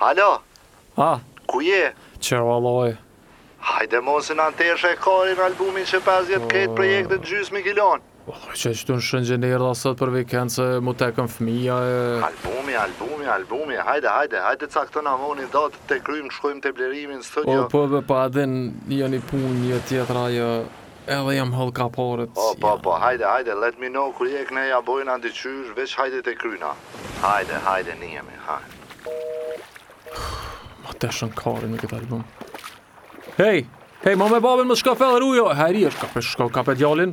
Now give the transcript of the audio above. Halo? A? Ku je? Qërë valoj? Hajde mos në e kari në albumin që pas jetë po. këtë të gjysë mi kilonë. Oh, që që të në shënë gjenirë dhe sot për vikendë se mu të fëmija e... Albumi, albumi, albumi, hajde, hajde, hajde ca këtë në amoni do të të krymë, shkojmë të blerimin së të një... O, po, po, po, po adin, jo një punë, një tjetra, jo... Edhe jam hëllë kaporët... O, po, po, po, hajde, hajde, let me know kër jek ne ja bojnë antë veç hajde të kryna. Hajde, hajde, njemi, hajde të shënkarin me këtë album. Hej, hej, ma me babin më shka fellë rujo. Heri, është ka për shka ka për